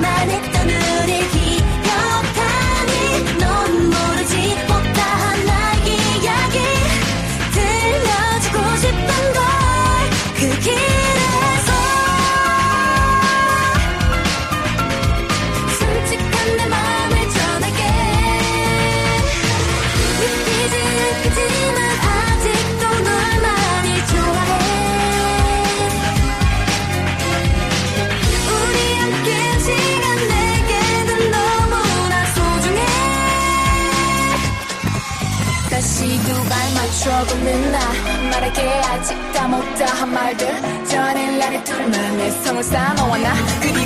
マネッの 조금은 나 말하게 아직 까먹다. 한 말들 전엔 나를 둘만의 성을 쌓아놓아. 나 그대